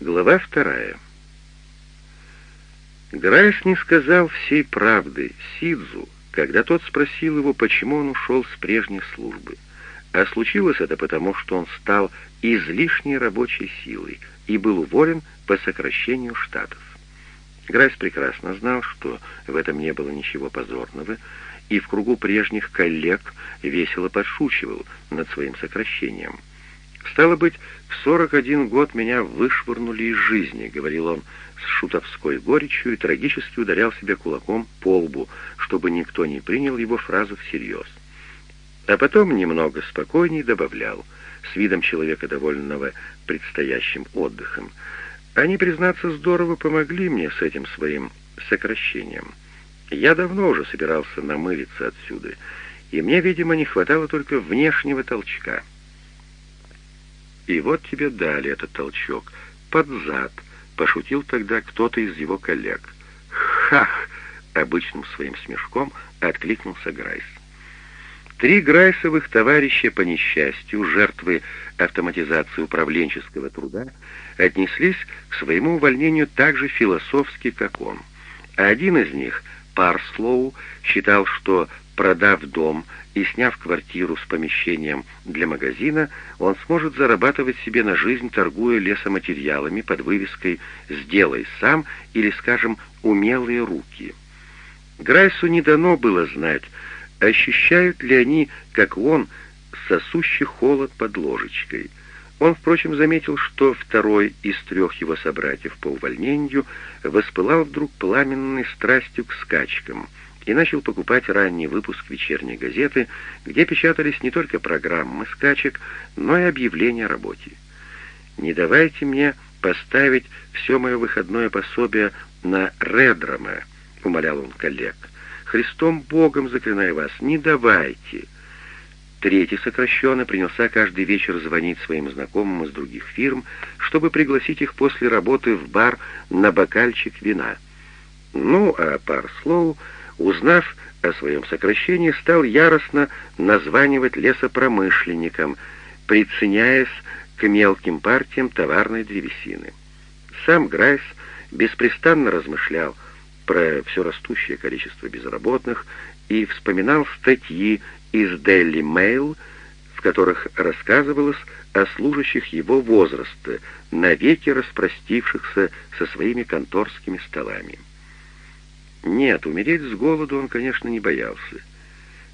Глава вторая. Грайс не сказал всей правды Сидзу, когда тот спросил его, почему он ушел с прежней службы. А случилось это потому, что он стал излишней рабочей силой и был уволен по сокращению штатов. Грайс прекрасно знал, что в этом не было ничего позорного, и в кругу прежних коллег весело подшучивал над своим сокращением. «Стало быть, в 41 год меня вышвырнули из жизни», — говорил он с шутовской горечью и трагически ударял себя кулаком по лбу, чтобы никто не принял его фразу всерьез. А потом немного спокойней добавлял, с видом человека, довольного предстоящим отдыхом. «Они, признаться, здорово помогли мне с этим своим сокращением. Я давно уже собирался намылиться отсюда, и мне, видимо, не хватало только внешнего толчка». И вот тебе дали этот толчок. Под зад. Пошутил тогда кто-то из его коллег. «Хах!» — обычным своим смешком откликнулся Грайс. Три Грайсовых товарища по несчастью, жертвы автоматизации управленческого труда, отнеслись к своему увольнению так же философски, как он. Один из них, Парслоу, считал, что, продав дом и сняв квартиру с помещением для магазина, он сможет зарабатывать себе на жизнь, торгуя лесоматериалами под вывеской «Сделай сам» или, скажем, «Умелые руки». Грайсу не дано было знать, ощущают ли они, как он, сосущий холод под ложечкой. Он, впрочем, заметил, что второй из трех его собратьев по увольнению воспылал вдруг пламенной страстью к скачкам — и начал покупать ранний выпуск вечерней газеты, где печатались не только программы скачек, но и объявления о работе. «Не давайте мне поставить все мое выходное пособие на редрома», — умолял он коллег. «Христом Богом заклинаю вас, не давайте». Третий сокращенно принялся каждый вечер звонить своим знакомым из других фирм, чтобы пригласить их после работы в бар на бокальчик вина. Ну, а Парслоу узнав о своем сокращении, стал яростно названивать лесопромышленникам, приценяясь к мелким партиям товарной древесины. Сам Грайс беспрестанно размышлял про все растущее количество безработных и вспоминал статьи из Daily Mail, в которых рассказывалось о служащих его возраста, навеки распростившихся со своими конторскими столами. Нет, умереть с голоду он, конечно, не боялся.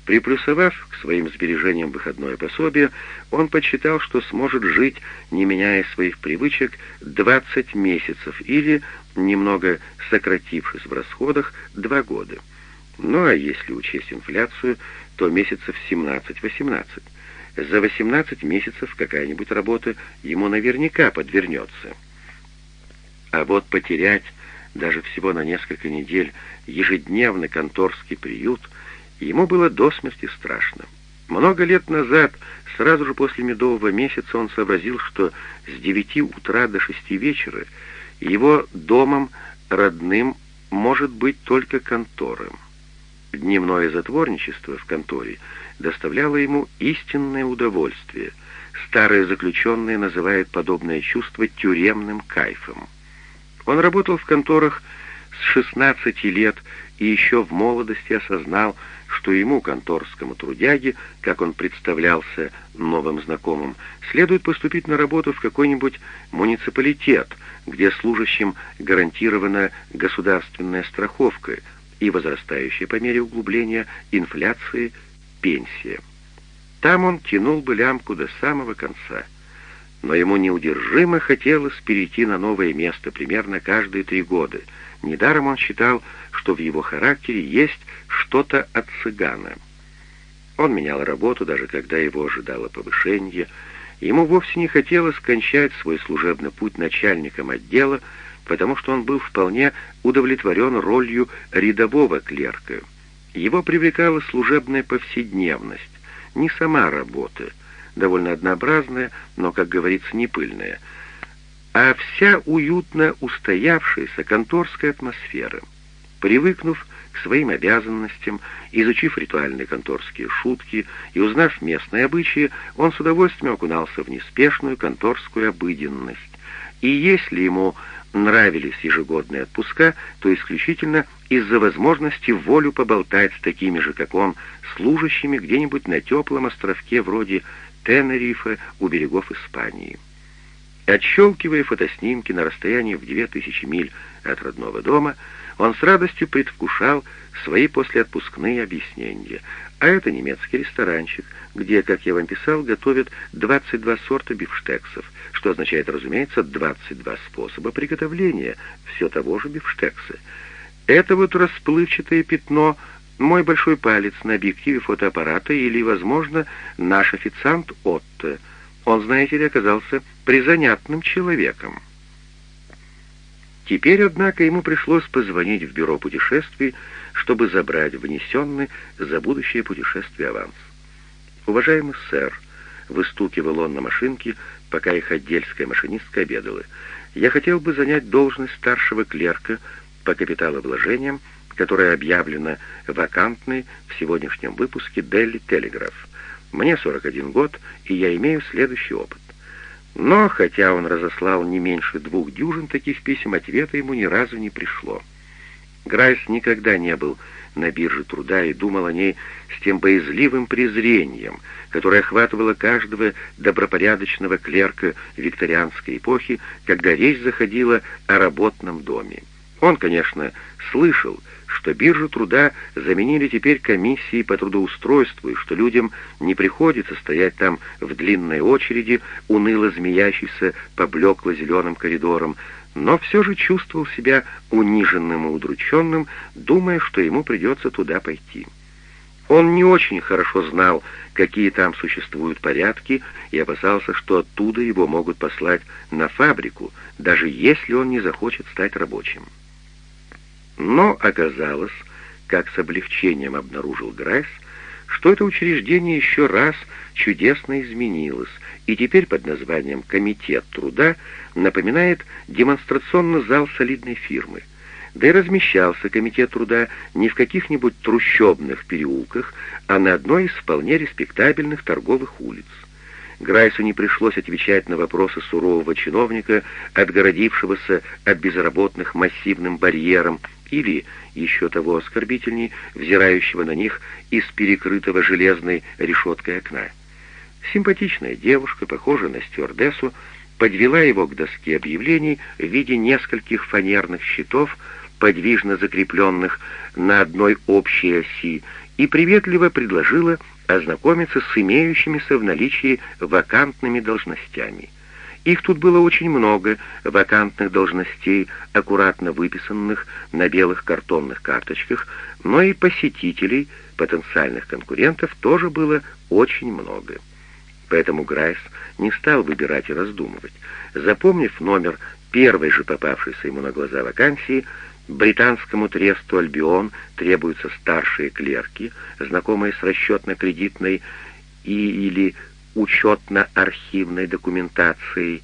Приплюсовав к своим сбережениям выходное пособие, он подсчитал, что сможет жить, не меняя своих привычек, 20 месяцев или, немного сократившись в расходах, 2 года. Ну а если учесть инфляцию, то месяцев 17-18. За 18 месяцев какая-нибудь работа ему наверняка подвернется. А вот потерять даже всего на несколько недель ежедневный конторский приют, ему было до смерти страшно. Много лет назад, сразу же после медового месяца, он сообразил, что с девяти утра до шести вечера его домом родным может быть только контором. Дневное затворничество в конторе доставляло ему истинное удовольствие. Старые заключенные называют подобное чувство тюремным кайфом. Он работал в конторах с 16 лет и еще в молодости осознал, что ему, конторскому трудяге, как он представлялся новым знакомым, следует поступить на работу в какой-нибудь муниципалитет, где служащим гарантирована государственная страховка и возрастающая по мере углубления инфляции пенсия. Там он тянул бы лямку до самого конца — но ему неудержимо хотелось перейти на новое место примерно каждые три года. Недаром он считал, что в его характере есть что-то от цыгана. Он менял работу, даже когда его ожидало повышение. Ему вовсе не хотелось кончать свой служебный путь начальником отдела, потому что он был вполне удовлетворен ролью рядового клерка. Его привлекала служебная повседневность, не сама работа, довольно однообразная, но, как говорится, не пыльная, а вся уютно устоявшаяся конторская атмосфера. Привыкнув к своим обязанностям, изучив ритуальные конторские шутки и узнав местные обычаи, он с удовольствием окунался в неспешную конторскую обыденность И если ему нравились ежегодные отпуска, то исключительно из-за возможности волю поболтать с такими же, как он, служащими где-нибудь на теплом островке вроде Тенерифе у берегов Испании. Отщелкивая фотоснимки на расстоянии в 2000 миль от родного дома, он с радостью предвкушал свои послеотпускные объяснения. А это немецкий ресторанчик, где, как я вам писал, готовят 22 сорта бифштексов, что означает, разумеется, 22 способа приготовления все того же бифштекса. Это вот расплывчатое пятно мой большой палец на объективе фотоаппарата или, возможно, наш официант Отто. Он, знаете ли, оказался призанятным человеком. Теперь, однако, ему пришлось позвонить в бюро путешествий, чтобы забрать внесенный за будущее путешествие аванс. «Уважаемый сэр», — выстукивал он на машинке, пока их отдельская машинистка обедала, «я хотел бы занять должность старшего клерка по капиталовложениям, которая объявлена вакантной в сегодняшнем выпуске «Делли Телеграф». Мне 41 год, и я имею следующий опыт. Но, хотя он разослал не меньше двух дюжин таких писем, ответа ему ни разу не пришло. Грайс никогда не был на бирже труда и думал о ней с тем боязливым презрением, которое охватывало каждого добропорядочного клерка викторианской эпохи, когда речь заходила о работном доме. Он, конечно, слышал, что биржу труда заменили теперь комиссии по трудоустройству, и что людям не приходится стоять там в длинной очереди, уныло змеящейся по блекло-зеленым коридорам, но все же чувствовал себя униженным и удрученным, думая, что ему придется туда пойти. Он не очень хорошо знал, какие там существуют порядки, и опасался, что оттуда его могут послать на фабрику, даже если он не захочет стать рабочим. Но оказалось, как с облегчением обнаружил Грайс, что это учреждение еще раз чудесно изменилось, и теперь под названием «Комитет труда» напоминает демонстрационный зал солидной фирмы. Да и размещался Комитет труда не в каких-нибудь трущобных переулках, а на одной из вполне респектабельных торговых улиц. Грайсу не пришлось отвечать на вопросы сурового чиновника, отгородившегося от безработных массивным барьером, или, еще того оскорбительней, взирающего на них из перекрытого железной решеткой окна. Симпатичная девушка, похожая на стюардессу, подвела его к доске объявлений в виде нескольких фанерных щитов, подвижно закрепленных на одной общей оси, и приветливо предложила ознакомиться с имеющимися в наличии вакантными должностями — их тут было очень много, вакантных должностей, аккуратно выписанных на белых картонных карточках, но и посетителей, потенциальных конкурентов, тоже было очень много. Поэтому Грайс не стал выбирать и раздумывать. Запомнив номер первой же попавшейся ему на глаза вакансии, британскому тресту «Альбион» требуются старшие клерки, знакомые с расчетно-кредитной и или учетно-архивной документацией,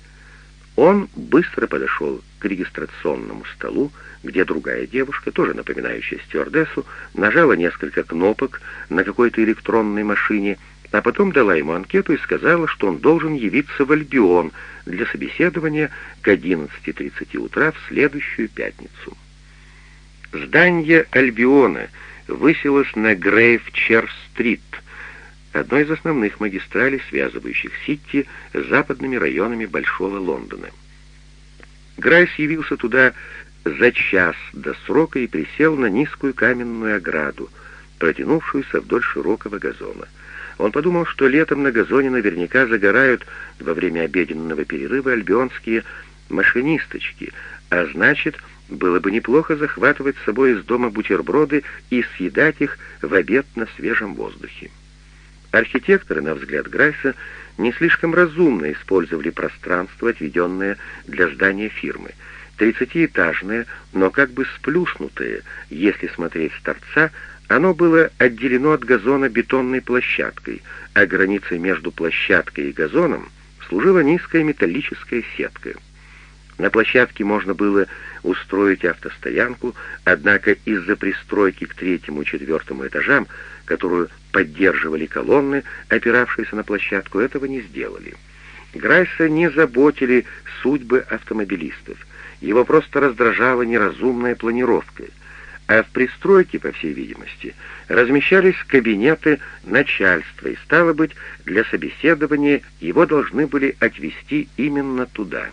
он быстро подошел к регистрационному столу, где другая девушка, тоже напоминающая стюардессу, нажала несколько кнопок на какой-то электронной машине, а потом дала ему анкету и сказала, что он должен явиться в Альбион для собеседования к 11.30 утра в следующую пятницу. Здание Альбиона высилось на Грейв-Чер-стрит — одной из основных магистралей, связывающих Сити с западными районами Большого Лондона. Грайс явился туда за час до срока и присел на низкую каменную ограду, протянувшуюся вдоль широкого газона. Он подумал, что летом на газоне наверняка загорают во время обеденного перерыва альбионские машинисточки, а значит, было бы неплохо захватывать с собой из дома бутерброды и съедать их в обед на свежем воздухе. Архитекторы, на взгляд Грайса, не слишком разумно использовали пространство, отведенное для здания фирмы. Тридцатиэтажное, но как бы сплюснутое, если смотреть с торца, оно было отделено от газона бетонной площадкой, а границей между площадкой и газоном служила низкая металлическая сетка. На площадке можно было устроить автостоянку, однако из-за пристройки к третьему и четвертому этажам, которую поддерживали колонны, опиравшиеся на площадку, этого не сделали. Грайса не заботили судьбы автомобилистов. Его просто раздражала неразумная планировка. А в пристройке, по всей видимости, размещались кабинеты начальства, и, стало быть, для собеседования его должны были отвезти именно туда.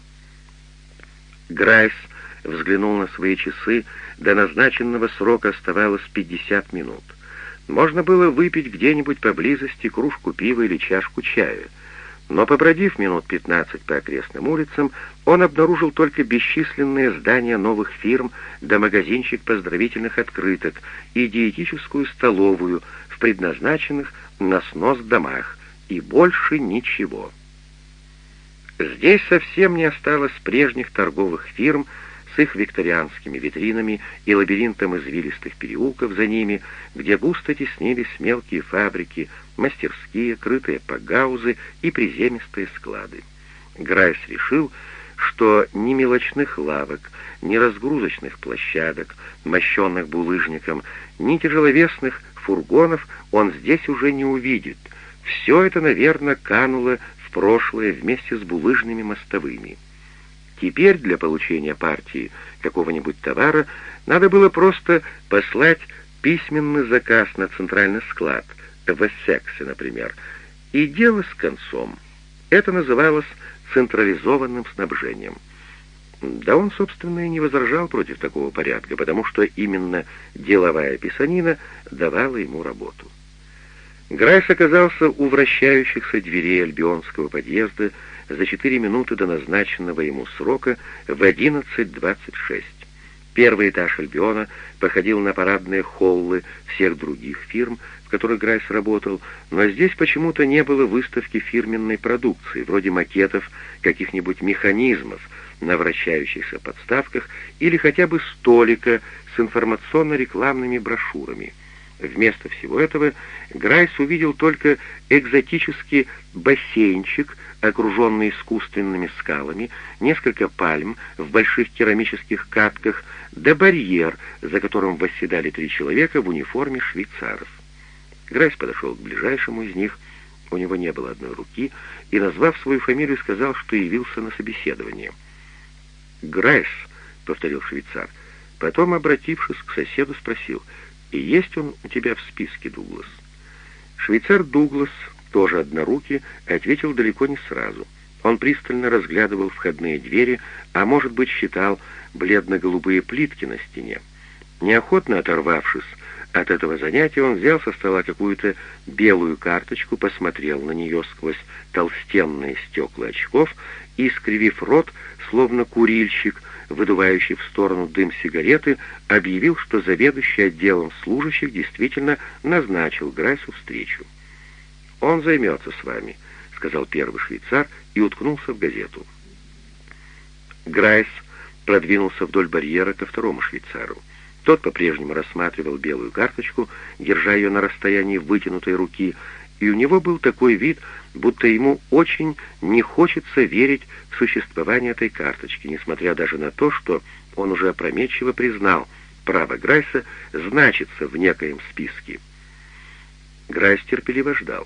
Грайс взглянул на свои часы, до назначенного срока оставалось 50 минут. Можно было выпить где-нибудь поблизости кружку пива или чашку чая. Но, побродив минут 15 по окрестным улицам, он обнаружил только бесчисленные здания новых фирм да магазинчик поздравительных открыток и диетическую столовую в предназначенных на снос домах, и больше ничего. Здесь совсем не осталось прежних торговых фирм, с их викторианскими витринами и лабиринтом извилистых переулков за ними, где густо теснились мелкие фабрики, мастерские, крытые погаузы и приземистые склады. Грайс решил, что ни мелочных лавок, ни разгрузочных площадок, мощенных булыжником, ни тяжеловесных фургонов он здесь уже не увидит. Все это, наверное, кануло в прошлое вместе с булыжными мостовыми. Теперь для получения партии какого-нибудь товара надо было просто послать письменный заказ на центральный склад, в Эссексе, например, и дело с концом. Это называлось централизованным снабжением. Да он, собственно, и не возражал против такого порядка, потому что именно деловая писанина давала ему работу. Грайс оказался у вращающихся дверей альбионского подъезда, за четыре минуты до назначенного ему срока в 11.26. Первый этаж Альбиона походил на парадные холлы всех других фирм, в которых Грайс работал, но здесь почему-то не было выставки фирменной продукции, вроде макетов каких-нибудь механизмов на вращающихся подставках или хотя бы столика с информационно-рекламными брошюрами. Вместо всего этого Грайс увидел только экзотический бассейнчик окруженный искусственными скалами, несколько пальм в больших керамических катках, да барьер, за которым восседали три человека в униформе швейцаров. Грайс подошел к ближайшему из них, у него не было одной руки, и, назвав свою фамилию, сказал, что явился на собеседование. «Грайс», — повторил швейцар, потом, обратившись к соседу, спросил, «И есть он у тебя в списке, Дуглас?» Швейцар Дуглас тоже однорукий, ответил далеко не сразу. Он пристально разглядывал входные двери, а, может быть, считал бледно-голубые плитки на стене. Неохотно оторвавшись от этого занятия, он взял со стола какую-то белую карточку, посмотрел на нее сквозь толстенные стекла очков и, скривив рот, словно курильщик, выдувающий в сторону дым сигареты, объявил, что заведующий отделом служащих действительно назначил Грайсу встречу. «Он займется с вами», — сказал первый швейцар и уткнулся в газету. Грайс продвинулся вдоль барьера ко второму швейцару. Тот по-прежнему рассматривал белую карточку, держа ее на расстоянии вытянутой руки, и у него был такой вид, будто ему очень не хочется верить в существование этой карточки, несмотря даже на то, что он уже опрометчиво признал, право Грайса значится в некоем списке. Грайс терпеливо ждал.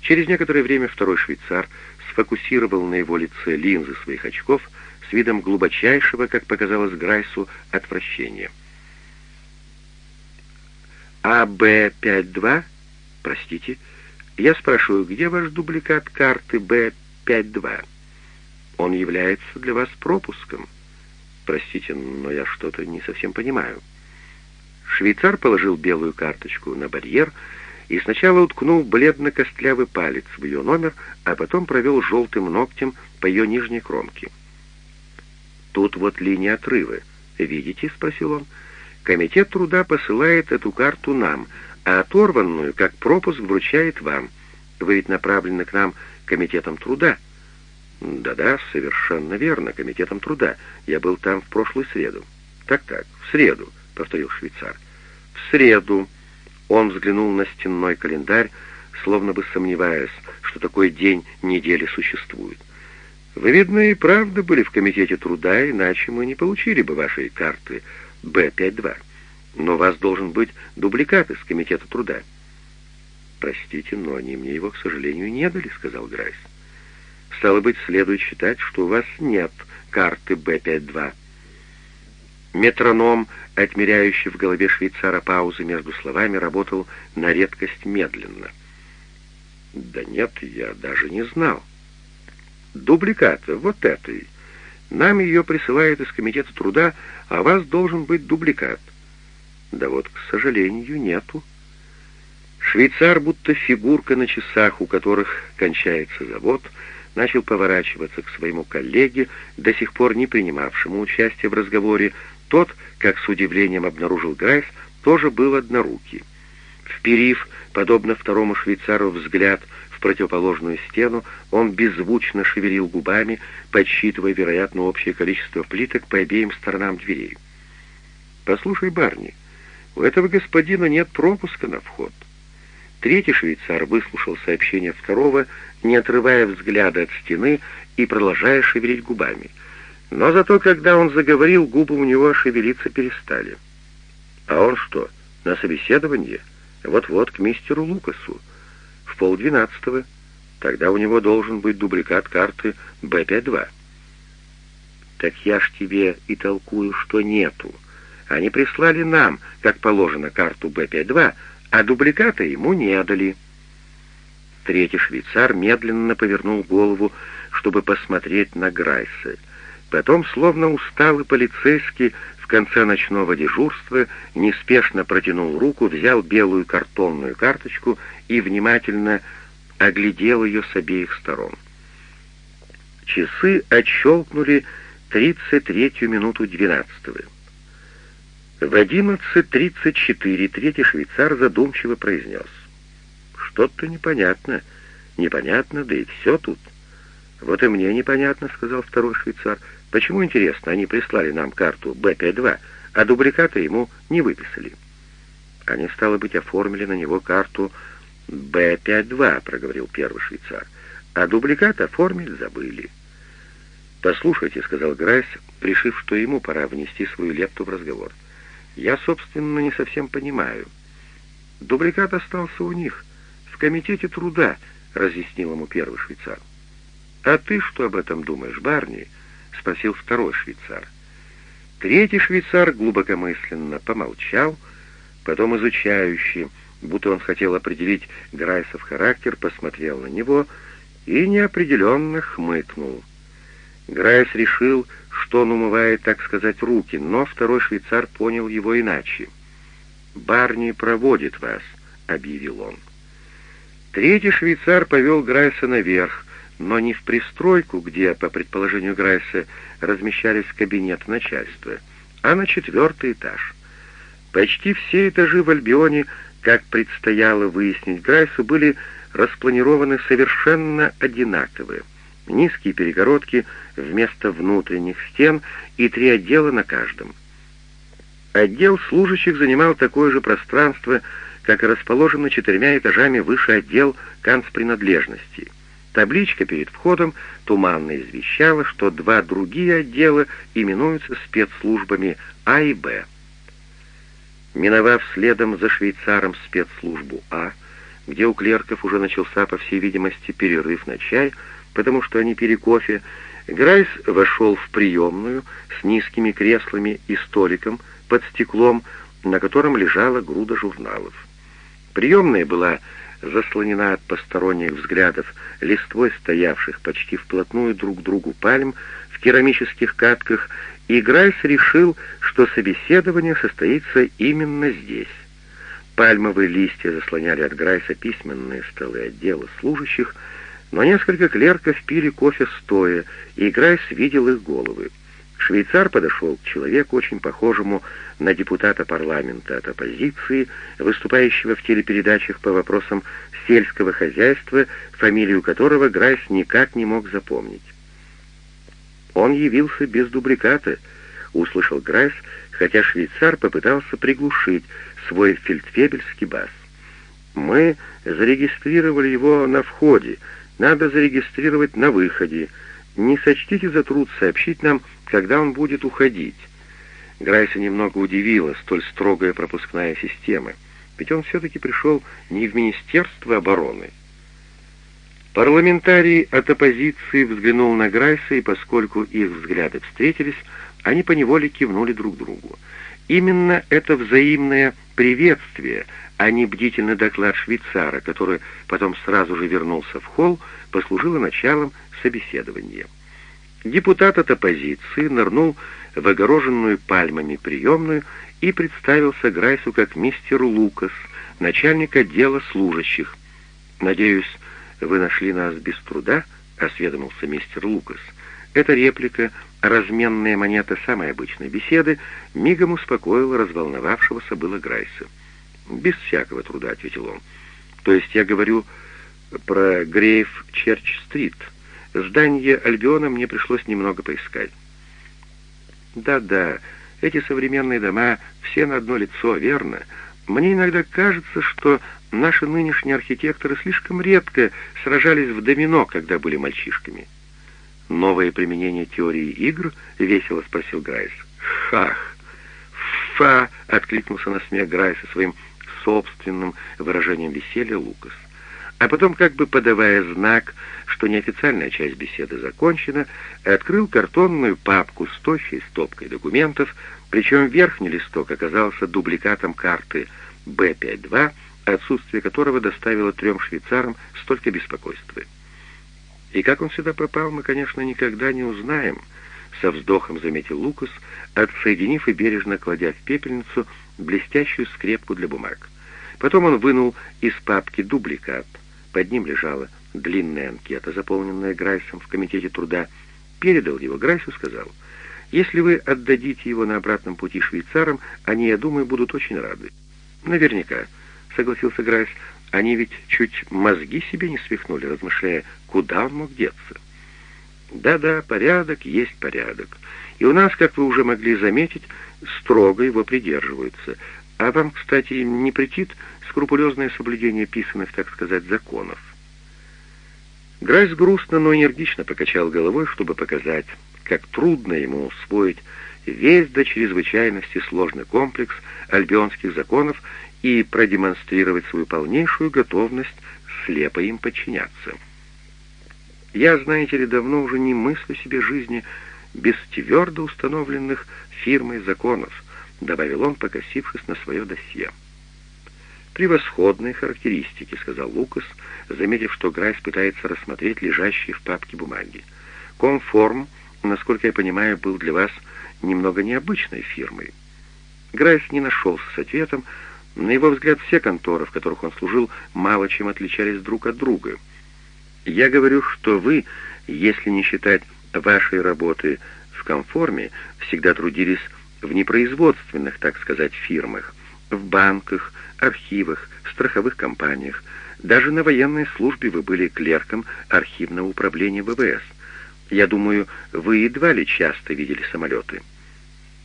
Через некоторое время второй швейцар сфокусировал на его лице линзы своих очков с видом глубочайшего, как показалось Грайсу, отвращения. «АБ-52? Простите, я спрашиваю, где ваш дубликат карты Б-52? Он является для вас пропуском. Простите, но я что-то не совсем понимаю». Швейцар положил белую карточку на барьер и сначала уткнул бледно-костлявый палец в ее номер, а потом провел желтым ногтем по ее нижней кромке. «Тут вот линия отрыва. Видите?» — спросил он. «Комитет труда посылает эту карту нам, а оторванную, как пропуск, вручает вам. Вы ведь направлены к нам комитетом труда». «Да-да, совершенно верно, комитетом труда. Я был там в прошлую среду». «Так-так, в среду», — повторил швейцар. «В среду», он взглянул на стенной календарь, словно бы сомневаясь, что такой день недели существует. «Вы, видно, и правда были в Комитете труда, иначе мы не получили бы вашей карты Б-52. Но у вас должен быть дубликат из Комитета труда». «Простите, но они мне его, к сожалению, не дали», — сказал Грайс. Стало быть, следует считать, что у вас нет карты Б-52. Метроном, отмеряющий в голове швейцара паузы между словами, работал на редкость медленно. «Да нет, я даже не знал». «Дубликата, вот этой. Нам ее присылают из комитета труда, а у вас должен быть дубликат». «Да вот, к сожалению, нету». Швейцар, будто фигурка на часах, у которых кончается завод, начал поворачиваться к своему коллеге, до сих пор не принимавшему участия в разговоре. Тот, как с удивлением обнаружил Грайс, тоже был однорукий. Вперив, подобно второму швейцару, взгляд в противоположную стену, он беззвучно шевелил губами, подсчитывая, вероятно, общее количество плиток по обеим сторонам дверей. «Послушай, Барни, у этого господина нет пропуска на вход». Третий швейцар выслушал сообщение второго, не отрывая взгляда от стены и продолжая шевелить губами. Но зато, когда он заговорил, губы у него шевелиться перестали. А он что, на собеседование? Вот-вот к мистеру Лукасу. В полдвенадцатого. Тогда у него должен быть дубликат карты Б-52. Так я ж тебе и толкую, что нету. Они прислали нам, как положено, карту Б-52, а дубликата ему не дали. Третий швейцар медленно повернул голову, чтобы посмотреть на Грайса. Потом, словно усталый полицейский, в конце ночного дежурства неспешно протянул руку, взял белую картонную карточку и внимательно оглядел ее с обеих сторон. Часы отщелкнули 33-ю минуту 12-го. В 11.34 третий швейцар задумчиво произнес. «Что-то непонятно. Непонятно, да и все тут». «Вот и мне непонятно», — сказал второй швейцар. «Почему, интересно, они прислали нам карту Б-52, а дубликата ему не выписали?» «Они, стало быть, оформили на него карту Б-52», — проговорил первый швейцар. «А дубликат оформить забыли». «Послушайте», — сказал Грайс, решив, что ему пора внести свою лепту в разговор. — я, собственно, не совсем понимаю. Дубликат остался у них, в комитете труда, разъяснил ему первый швейцар. А ты что об этом думаешь, Барни? Спросил второй швейцар. Третий швейцар глубокомысленно помолчал, потом изучающий, будто он хотел определить Грайсов характер, посмотрел на него и неопределенно хмыкнул. Грайс решил, что он умывает, так сказать, руки, но второй швейцар понял его иначе. «Барни проводит вас», — объявил он. Третий швейцар повел Грайса наверх, но не в пристройку, где, по предположению Грайса, размещались кабинеты начальства, а на четвертый этаж. Почти все этажи в Альбионе, как предстояло выяснить Грайсу, были распланированы совершенно одинаковые низкие перегородки вместо внутренних стен и три отдела на каждом. Отдел служащих занимал такое же пространство, как и расположенный четырьмя этажами выше отдел канцпринадлежностей. Табличка перед входом туманно извещала, что два другие отдела именуются спецслужбами А и Б. Миновав следом за швейцаром спецслужбу А, где у клерков уже начался, по всей видимости, перерыв на чай, потому что они пили кофе, Грайс вошел в приемную с низкими креслами и столиком под стеклом, на котором лежала груда журналов. Приемная была заслонена от посторонних взглядов листвой стоявших почти вплотную друг к другу пальм в керамических катках, и Грайс решил, что собеседование состоится именно здесь. Пальмовые листья заслоняли от Грайса письменные столы отдела служащих, но несколько клерков пили кофе стоя, и Грайс видел их головы. Швейцар подошел к человеку, очень похожему на депутата парламента от оппозиции, выступающего в телепередачах по вопросам сельского хозяйства, фамилию которого Грайс никак не мог запомнить. «Он явился без дубликата», — услышал Грайс, хотя швейцар попытался приглушить свой фельдфебельский бас. «Мы зарегистрировали его на входе», надо зарегистрировать на выходе. Не сочтите за труд сообщить нам, когда он будет уходить». Грайса немного удивила столь строгая пропускная система, ведь он все-таки пришел не в Министерство обороны. Парламентарий от оппозиции взглянул на Грайса, и поскольку их взгляды встретились, они поневоле кивнули друг другу. Именно это взаимное приветствие, а не бдительный доклад швейцара, который потом сразу же вернулся в холл, послужило началом собеседования. Депутат от оппозиции нырнул в огороженную пальмами приемную и представился Грайсу как мистер Лукас, начальник отдела служащих. «Надеюсь, вы нашли нас без труда?» — осведомился мистер Лукас. Эта реплика, разменная монета самой обычной беседы, мигом успокоила разволновавшегося было Грайса. «Без всякого труда», — ответил он. «То есть я говорю про Грейв Черч-стрит. Здание Альбиона мне пришлось немного поискать». «Да-да, эти современные дома все на одно лицо, верно? Мне иногда кажется, что наши нынешние архитекторы слишком редко сражались в домино, когда были мальчишками». «Новое применение теории игр?» — весело спросил Грайс. «Хах!» «Фа!» — откликнулся на смех Грайса своим собственным выражением веселья Лукас. А потом, как бы подавая знак, что неофициальная часть беседы закончена, открыл картонную папку с тощей стопкой документов, причем верхний листок оказался дубликатом карты Б-52, отсутствие которого доставило трем швейцарам столько беспокойства. И как он сюда попал, мы, конечно, никогда не узнаем, со вздохом заметил Лукас, отсоединив и бережно кладя в пепельницу блестящую скрепку для бумаг. Потом он вынул из папки дубликат. Под ним лежала длинная анкета, заполненная Грайсом в Комитете труда. Передал его Грайсу, сказал, «Если вы отдадите его на обратном пути швейцарам, они, я думаю, будут очень рады». «Наверняка», — согласился Грайс, «они ведь чуть мозги себе не свихнули, размышляя, куда он мог деться». «Да-да, порядок есть порядок. И у нас, как вы уже могли заметить, строго его придерживаются. А вам, кстати, не претит скрупулезное соблюдение писанных, так сказать, законов?» Грайс грустно, но энергично покачал головой, чтобы показать, как трудно ему усвоить весь до чрезвычайности сложный комплекс альбионских законов и продемонстрировать свою полнейшую готовность слепо им подчиняться. Я, знаете ли, давно уже не мыслю себе жизни без твердо установленных фирмой законов, добавил он, покосившись на свое досье. «Превосходные характеристики», — сказал Лукас, заметив, что Грайс пытается рассмотреть лежащие в папке бумаги. «Комформ, насколько я понимаю, был для вас немного необычной фирмой». Грайс не нашелся с ответом. На его взгляд, все конторы, в которых он служил, мало чем отличались друг от друга. «Я говорю, что вы, если не считать вашей работы в конформе, всегда трудились в непроизводственных, так сказать, фирмах, в банках, архивах, страховых компаниях. Даже на военной службе вы были клерком архивного управления ВВС. Я думаю, вы едва ли часто видели самолеты.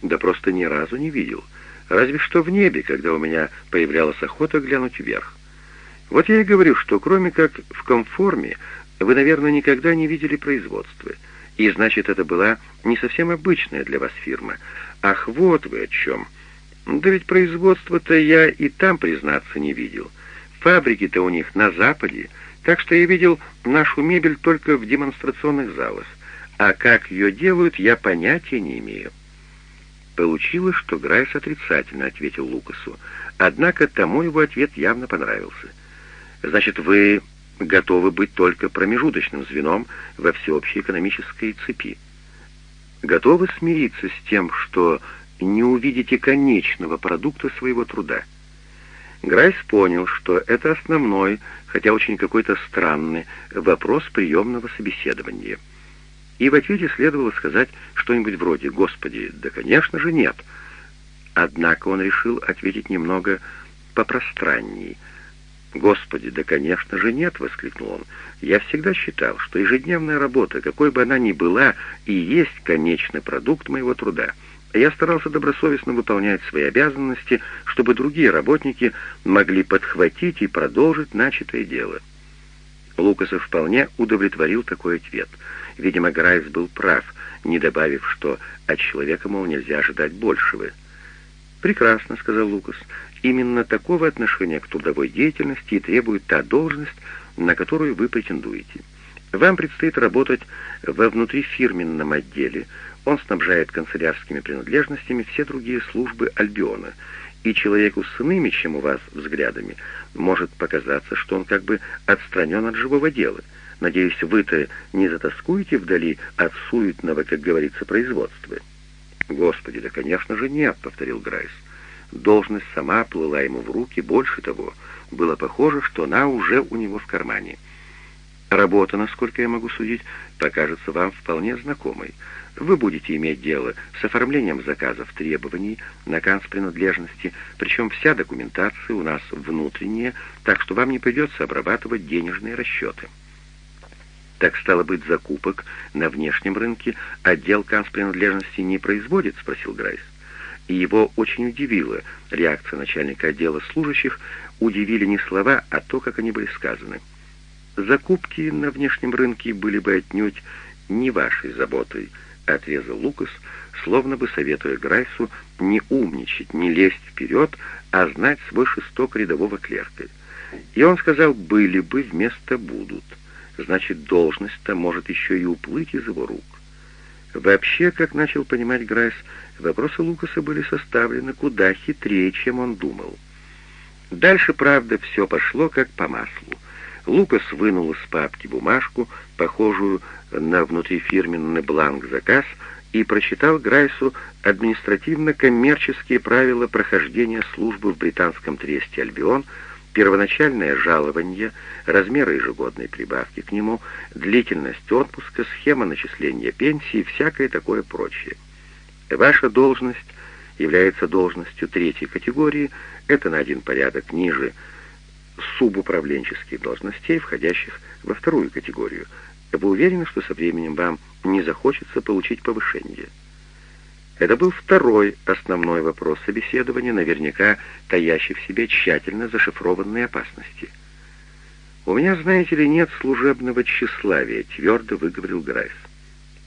Да просто ни разу не видел. Разве что в небе, когда у меня появлялась охота глянуть вверх. Вот я и говорю, что кроме как в конформе, вы, наверное, никогда не видели производства. И значит, это была не совсем обычная для вас фирма. Ах, вот вы о чем. Да ведь производство-то я и там, признаться, не видел. Фабрики-то у них на Западе, так что я видел нашу мебель только в демонстрационных залах. А как ее делают, я понятия не имею. Получилось, что Грайс отрицательно ответил Лукасу, однако тому его ответ явно понравился. «Значит, вы готовы быть только промежуточным звеном во всеобщей экономической цепи. Готовы смириться с тем, что не увидите конечного продукта своего труда. Грайс понял, что это основной, хотя очень какой-то странный, вопрос приемного собеседования. И в ответе следовало сказать что-нибудь вроде «Господи, да, конечно же, нет». Однако он решил ответить немного попространней. «Господи, да, конечно же, нет!» — воскликнул он. «Я всегда считал, что ежедневная работа, какой бы она ни была, и есть конечный продукт моего труда». Я старался добросовестно выполнять свои обязанности, чтобы другие работники могли подхватить и продолжить начатое дело. Лукаса вполне удовлетворил такой ответ. Видимо, Грайс был прав, не добавив, что от человека, мол, нельзя ожидать большего. «Прекрасно», — сказал Лукас. «Именно такого отношения к трудовой деятельности и требует та должность, на которую вы претендуете. Вам предстоит работать во внутрифирменном отделе. Он снабжает канцелярскими принадлежностями все другие службы Альбиона. И человеку с иными, чем у вас, взглядами, может показаться, что он как бы отстранен от живого дела. Надеюсь, вы-то не затаскуете вдали от суетного, как говорится, производства. «Господи, да, конечно же, нет», — повторил Грайс. Должность сама плыла ему в руки, больше того, было похоже, что она уже у него в кармане. Работа, насколько я могу судить, покажется вам вполне знакомой. Вы будете иметь дело с оформлением заказов требований на принадлежности, причем вся документация у нас внутренняя, так что вам не придется обрабатывать денежные расчеты. «Так стало быть, закупок на внешнем рынке отдел канцпринадлежности не производит?» — спросил Грайс. И его очень удивила реакция начальника отдела служащих, удивили не слова, а то, как они были сказаны. «Закупки на внешнем рынке были бы отнюдь не вашей заботой», — отрезал Лукас, словно бы советуя Грайсу не умничать, не лезть вперед, а знать свой шесток рядового клерка. И он сказал «были бы» вместо «будут» значит, должность-то может еще и уплыть из его рук. Вообще, как начал понимать Грайс, вопросы Лукаса были составлены куда хитрее, чем он думал. Дальше, правда, все пошло как по маслу. Лукас вынул из папки бумажку, похожую на внутрифирменный бланк-заказ, и прочитал Грайсу административно-коммерческие правила прохождения службы в британском тресте «Альбион», первоначальное жалование, размеры ежегодной прибавки к нему, длительность отпуска, схема начисления пенсии и всякое такое прочее. Ваша должность является должностью третьей категории, это на один порядок ниже субуправленческих должностей, входящих во вторую категорию. Вы уверены, что со временем вам не захочется получить повышение? Это был второй основной вопрос собеседования, наверняка таящий в себе тщательно зашифрованные опасности. «У меня, знаете ли, нет служебного тщеславия», — твердо выговорил Грайс.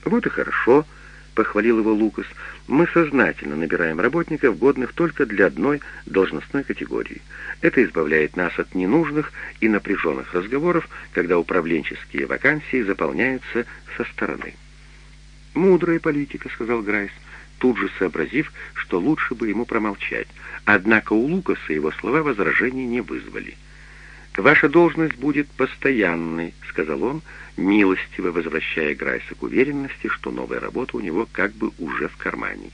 «Вот и хорошо», — похвалил его Лукас. «Мы сознательно набираем работников, годных только для одной должностной категории. Это избавляет нас от ненужных и напряженных разговоров, когда управленческие вакансии заполняются со стороны». «Мудрая политика», — сказал Грайс тут же сообразив, что лучше бы ему промолчать. Однако у Лукаса его слова возражений не вызвали. «Ваша должность будет постоянной», — сказал он, милостиво возвращая Грайса к уверенности, что новая работа у него как бы уже в кармане.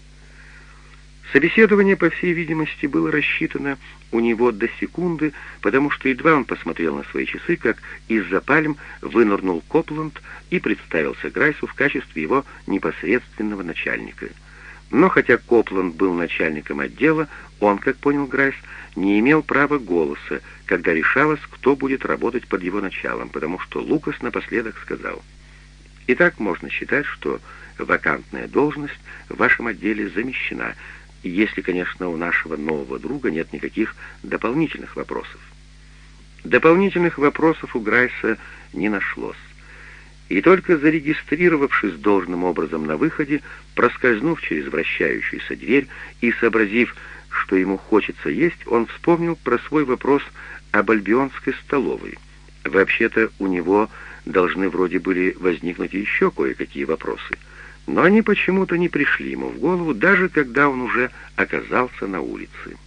Собеседование, по всей видимости, было рассчитано у него до секунды, потому что едва он посмотрел на свои часы, как из-за пальм вынырнул Копланд и представился Грайсу в качестве его непосредственного начальника — но хотя Копланд был начальником отдела, он, как понял Грайс, не имел права голоса, когда решалось, кто будет работать под его началом, потому что Лукас напоследок сказал, «Итак, можно считать, что вакантная должность в вашем отделе замещена, если, конечно, у нашего нового друга нет никаких дополнительных вопросов». Дополнительных вопросов у Грайса не нашлось. И только зарегистрировавшись должным образом на выходе, проскользнув через вращающуюся дверь и сообразив, что ему хочется есть, он вспомнил про свой вопрос об альбионской столовой. Вообще-то у него должны вроде были возникнуть еще кое-какие вопросы, но они почему-то не пришли ему в голову, даже когда он уже оказался на улице.